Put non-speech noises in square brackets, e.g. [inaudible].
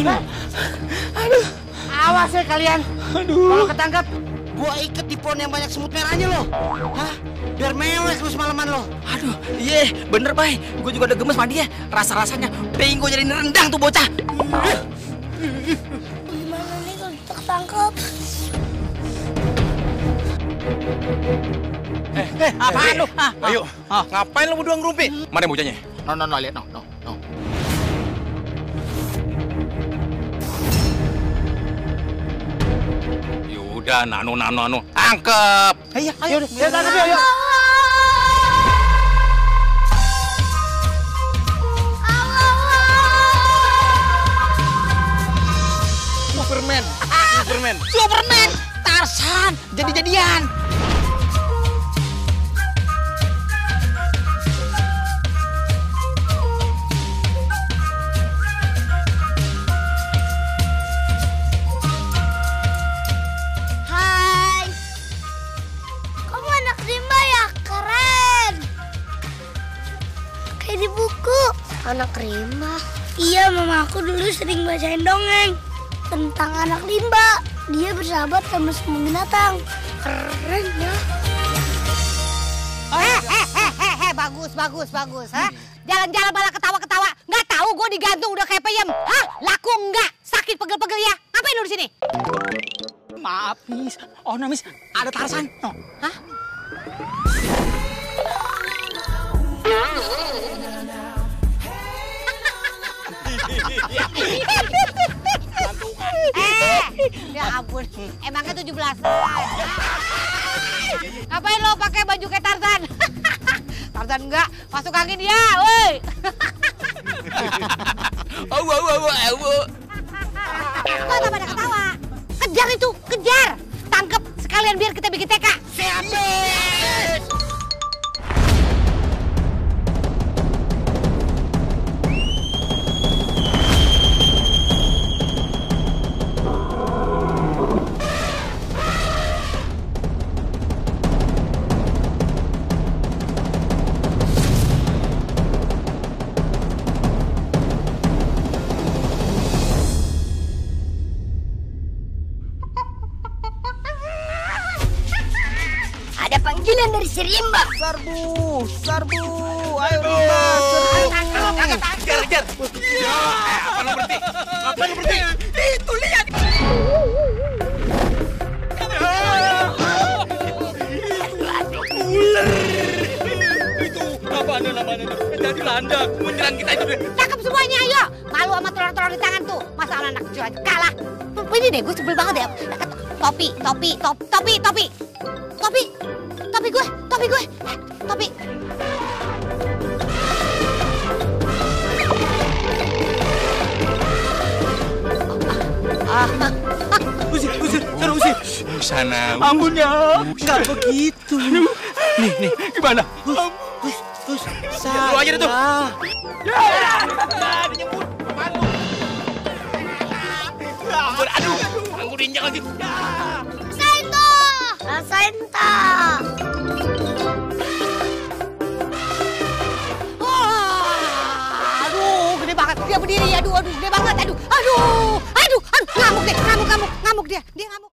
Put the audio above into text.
Aduh. Aduh. Awas ya kalian. Aduh. Kalau ketangkap, gua iket di pohon yang banyak semut merahnya loh. Hah? Biar mewek lu semalaman lo. Aduh, iya bener bay. Gue juga udah gemes sama dia. Rasa-rasanya pengen gue jadi rendang tuh bocah. Gimana nih kalau kita ketangkep? Eh, apaan lu? Ah, ah. Ayo, Ah. ngapain lu berdua ngerumpi? Mana bocahnya? No, no, no, lihat, no, no, no. Yaudah, nano, nano, nano. Tangkep. Ayo, ayo, ya tangkap yuk. Superman. Superman. Superman, Tarzan, jadi-jadian. Kayak di buku. Anak rimba. Iya, mama aku dulu sering bacain dongeng tentang anak limba. Dia bersahabat sama semua binatang. Keren ya. Eh, eh, eh, eh, eh, bagus, bagus, bagus, ha? Jalan-jalan malah ketawa-ketawa. Nggak tahu gue digantung udah kayak peyem. Hah? Laku enggak? Sakit pegel-pegel ya? Ngapain lu di sini? Maaf, Miss. Oh, no, Miss. Ada Tarzan. No. Hah? Ya ampun. Emangnya 17 Ngapain lo pakai baju kayak Tarzan? [laughs] Tarzan enggak, masuk angin ya, woi. Awu, awu, awu, awu. Kok tak pada ketawa? Kejar itu, kejar. Ada panggilan dari si Rimba. Sarbu, sarbu. Ayo rimba, serbu. Kejar, kejar. Ya, eh, apa lu berhenti? Ngapain lu berhenti? Itu lihat. Itu apaan namanya? Jadi landak menyerang kita itu. Tangkap semuanya, ayo. Malu sama telur-telur di tangan tuh. Masa anak kecil aja kalah. Ini deh, gue sebel banget ya. Topi, topi, topi, topi, topi. Topi, topi gue, topi gue. Topi. Usir, usir, sana usir. Sana. Ampun ya. Enggak begitu. Nih, nih, gimana? Hus, hus. Lu aja tuh. Ampun, diinjak lagi. Rasain toh. Rasain toh. Wah, aduh, gede banget. Dia berdiri, aduh, aduh, gede banget. Aduh, aduh, aduh, aduh, ngamuk deh, ngamuk, ngamuk, ngamuk dia, dia ngamuk.